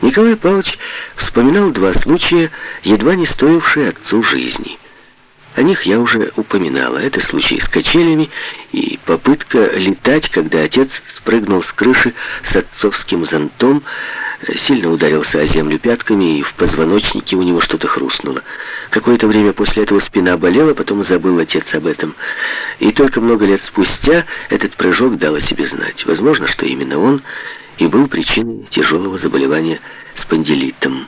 Николай Павлович вспоминал два случая, едва не стоившие отцу жизни. О них я уже упоминала. Это случай с качелями и попытка летать, когда отец спрыгнул с крыши с отцовским зонтом, сильно ударился о землю пятками, и в позвоночнике у него что-то хрустнуло. Какое-то время после этого спина болела, потом забыл отец об этом. И только много лет спустя этот прыжок дал о себе знать. Возможно, что именно он и был причиной тяжелого заболевания спондилитом.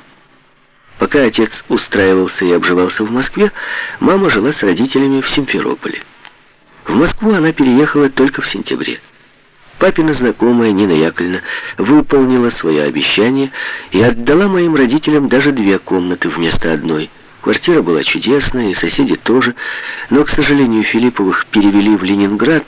Пока отец устраивался и обживался в Москве, мама жила с родителями в Симферополе. В Москву она переехала только в сентябре. Папина знакомая Нина Яковлевна выполнила свое обещание и отдала моим родителям даже две комнаты вместо одной – Квартира была чудесная, и соседи тоже, но, к сожалению, Филипповых перевели в Ленинград,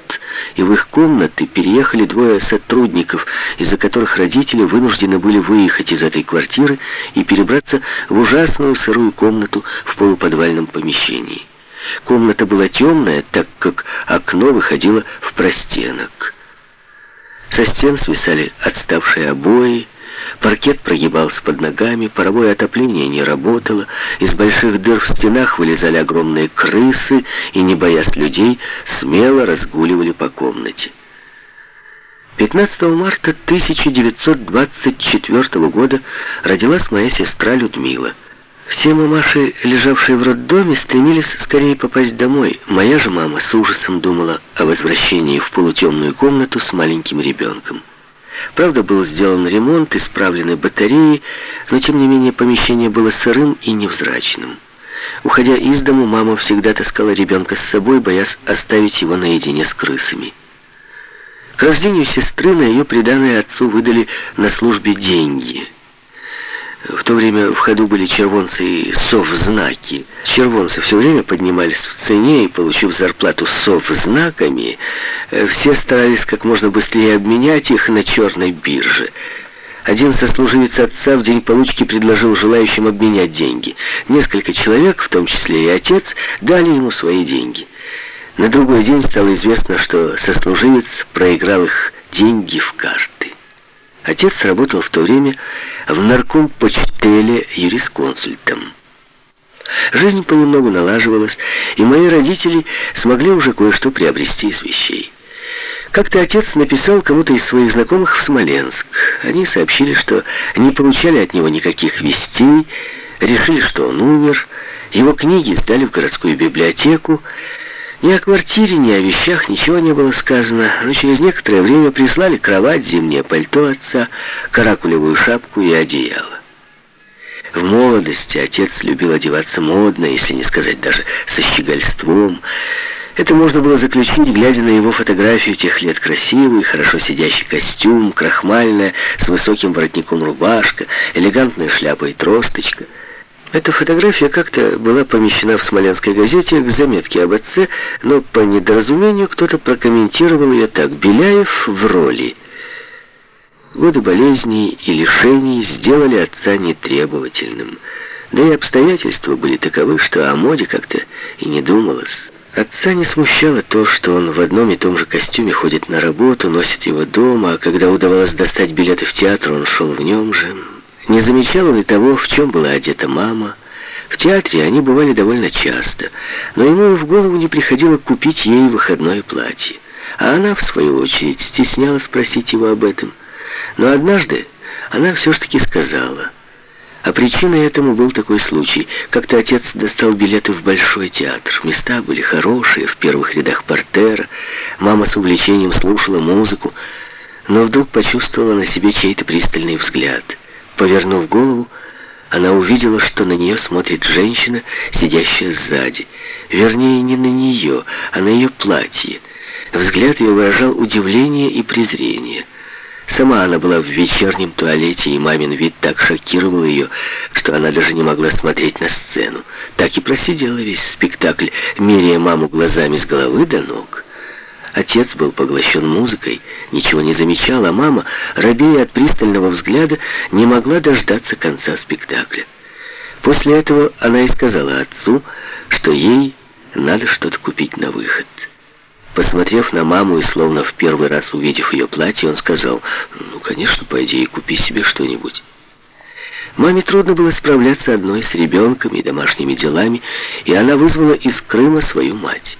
и в их комнаты переехали двое сотрудников, из-за которых родители вынуждены были выехать из этой квартиры и перебраться в ужасную сырую комнату в полуподвальном помещении. Комната была темная, так как окно выходило в простенок. Со стен свисали отставшие обои, Паркет прогибался под ногами, паровое отопление не работало, из больших дыр в стенах вылезали огромные крысы и, не боясь людей, смело разгуливали по комнате. 15 марта 1924 года родилась моя сестра Людмила. Все мамаши, лежавшие в роддоме, стремились скорее попасть домой. Моя же мама с ужасом думала о возвращении в полутемную комнату с маленьким ребенком. Правда, был сделан ремонт, исправлены батареи, но тем не менее помещение было сырым и невзрачным. Уходя из дому, мама всегда таскала ребенка с собой, боясь оставить его наедине с крысами. К рождению сестры на ее приданное отцу выдали на службе деньги – в то время в ходу были червонцы и совзнаки. Червонцы все время поднимались в цене, и, получив зарплату совзнаками, э, все старались как можно быстрее обменять их на черной бирже. Один сослуживец отца в день получки предложил желающим обменять деньги. Несколько человек, в том числе и отец, дали ему свои деньги. На другой день стало известно, что сослуживец проиграл их деньги в карты. Отец работал в то время в наркомпочтеле юрисконсультом. Жизнь понемногу налаживалась, и мои родители смогли уже кое-что приобрести из вещей. Как-то отец написал кому-то из своих знакомых в Смоленск. Они сообщили, что не получали от него никаких вестей, решили, что он умер, его книги сдали в городскую библиотеку, ни о квартире, ни о вещах ничего не было сказано, но через некоторое время прислали кровать, зимнее пальто отца, каракулевую шапку и одеяло. В молодости отец любил одеваться модно, если не сказать даже со щегольством. Это можно было заключить, глядя на его фотографию тех лет. Красивый, хорошо сидящий костюм, крахмальная, с высоким воротником рубашка, элегантная шляпа и тросточка — эта фотография как-то была помещена в Смоленской газете к заметке об отце, но по недоразумению кто-то прокомментировал ее так. «Беляев в роли». Годы болезней и лишений сделали отца нетребовательным. Да и обстоятельства были таковы, что о моде как-то и не думалось. Отца не смущало то, что он в одном и том же костюме ходит на работу, носит его дома, а когда удавалось достать билеты в театр, он шел в нем же. Не замечал он и того, в чем была одета мама. В театре они бывали довольно часто, но ему в голову не приходило купить ей выходное платье. А она, в свою очередь, стеснялась спросить его об этом. Но однажды она все-таки сказала. А причиной этому был такой случай. Как-то отец достал билеты в Большой театр. Места были хорошие, в первых рядах портера. Мама с увлечением слушала музыку, но вдруг почувствовала на себе чей-то пристальный взгляд — Повернув голову, она увидела, что на нее смотрит женщина, сидящая сзади. Вернее, не на нее, а на ее платье. Взгляд ее выражал удивление и презрение. Сама она была в вечернем туалете, и мамин вид так шокировал ее, что она даже не могла смотреть на сцену. Так и просидела весь спектакль, меряя маму глазами с головы до ног. Отец был поглощен музыкой, ничего не замечал, а мама, робея от пристального взгляда, не могла дождаться конца спектакля. После этого она и сказала отцу, что ей надо что-то купить на выход. Посмотрев на маму и словно в первый раз увидев ее платье, он сказал, «Ну, конечно, пойди и купи себе что-нибудь». Маме трудно было справляться одной с ребенком и домашними делами, и она вызвала из Крыма свою мать.